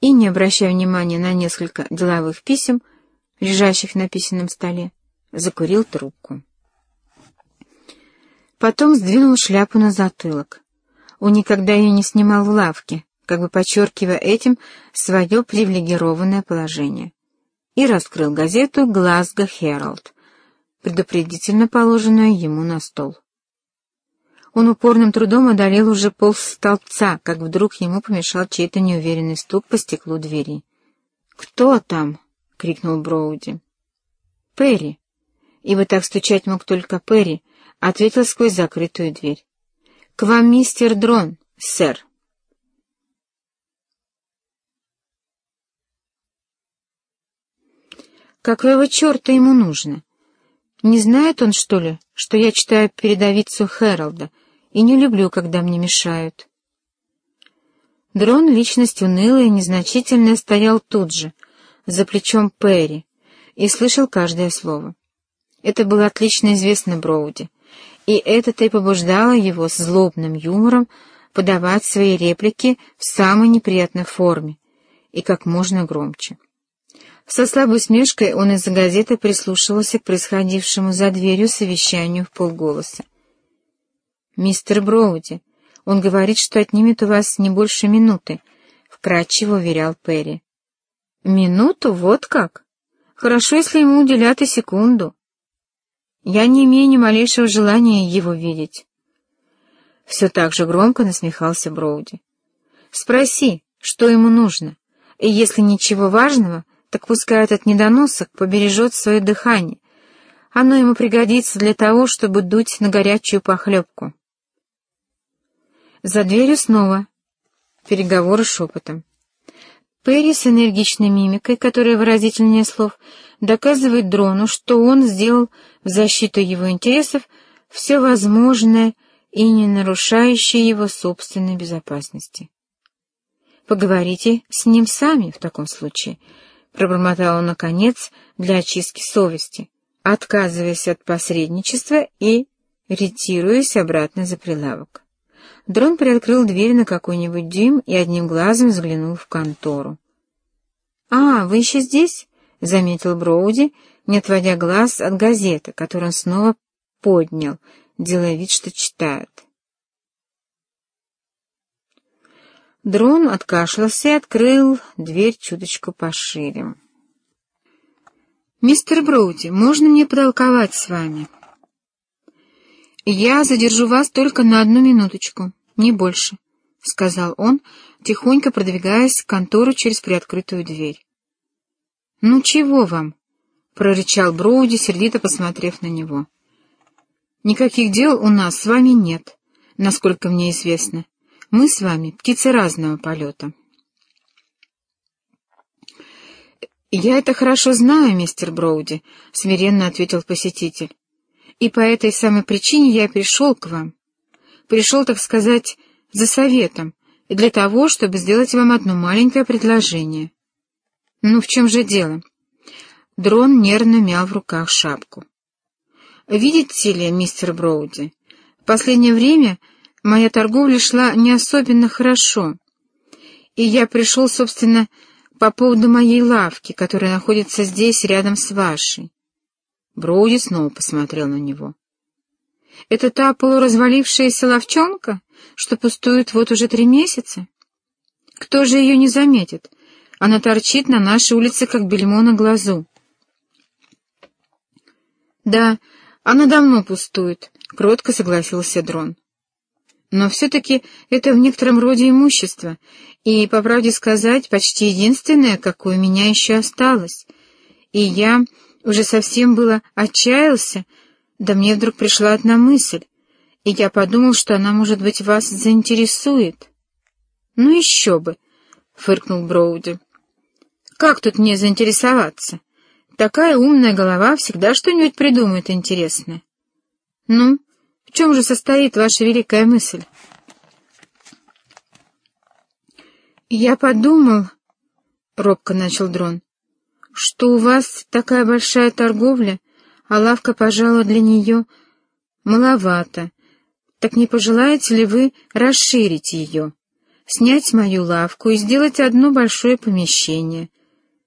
и, не обращая внимания на несколько деловых писем, лежащих на письменном столе, закурил трубку. Потом сдвинул шляпу на затылок. Он никогда ее не снимал в лавке, как бы подчеркивая этим свое привилегированное положение, и раскрыл газету «Глазго Хералд», предупредительно положенную ему на стол. Он упорным трудом одолел уже пол столбца, как вдруг ему помешал чей-то неуверенный стук по стеклу двери. «Кто там?» — крикнул Броуди. «Перри». Ибо так стучать мог только Перри, ответил сквозь закрытую дверь. «К вам мистер Дрон, сэр». Какого черта ему нужно? Не знает он, что ли, что я читаю передовицу Хэролда и не люблю, когда мне мешают? Дрон, личность унылая и незначительная, стоял тут же, за плечом Перри, и слышал каждое слово. Это было отлично известно Броуди, и это-то и побуждало его с злобным юмором подавать свои реплики в самой неприятной форме и как можно громче. Со слабой смешкой он из-за газеты прислушивался к происходившему за дверью совещанию в полголоса. «Мистер Броуди, он говорит, что отнимет у вас не больше минуты», — вкратчиво уверял Перри. «Минуту? Вот как? Хорошо, если ему уделят и секунду. Я не имею ни малейшего желания его видеть». Все так же громко насмехался Броуди. «Спроси, что ему нужно, и если ничего важного, так пускай этот недоносок побережет свое дыхание. Оно ему пригодится для того, чтобы дуть на горячую похлебку. За дверью снова переговоры шепотом. Перри с энергичной мимикой, которая выразительнее слов, доказывает Дрону, что он сделал в защиту его интересов все возможное и не нарушающее его собственной безопасности. Поговорите с ним сами в таком случае —— пробормотал он, наконец, для очистки совести, отказываясь от посредничества и ретируясь обратно за прилавок. Дрон приоткрыл дверь на какой-нибудь дюйм и одним глазом взглянул в контору. «А, вы еще здесь?» — заметил Броуди, не отводя глаз от газеты, которую он снова поднял, делая вид, что читает. Дрон откашлялся и открыл дверь чуточку пошире. «Мистер Броуди, можно мне потолковать с вами?» «Я задержу вас только на одну минуточку, не больше», — сказал он, тихонько продвигаясь к контору через приоткрытую дверь. «Ну чего вам?» — прорычал Броуди, сердито посмотрев на него. «Никаких дел у нас с вами нет, насколько мне известно. Мы с вами птицы разного полета. «Я это хорошо знаю, мистер Броуди», — смиренно ответил посетитель. «И по этой самой причине я пришел к вам. Пришел, так сказать, за советом, и для того, чтобы сделать вам одно маленькое предложение». «Ну, в чем же дело?» Дрон нервно мял в руках шапку. «Видите ли, мистер Броуди, в последнее время моя торговля шла не особенно хорошо, и я пришел, собственно, по поводу моей лавки, которая находится здесь, рядом с вашей. Броуди снова посмотрел на него. «Это та полуразвалившаяся ловчонка, что пустует вот уже три месяца? Кто же ее не заметит? Она торчит на нашей улице, как бельмо на глазу». «Да, она давно пустует», — кротко согласился Дрон. Но все-таки это в некотором роде имущество, и, по правде сказать, почти единственное, какое у меня еще осталось. И я уже совсем было отчаялся, да мне вдруг пришла одна мысль, и я подумал, что она, может быть, вас заинтересует. — Ну еще бы! — фыркнул Броуди. — Как тут мне заинтересоваться? Такая умная голова всегда что-нибудь придумает интересное. — Ну, в чем же состоит ваша великая мысль? Я подумал, — робко начал Дрон, — что у вас такая большая торговля, а лавка, пожалуй, для нее маловато. Так не пожелаете ли вы расширить ее? снять мою лавку и сделать одно большое помещение,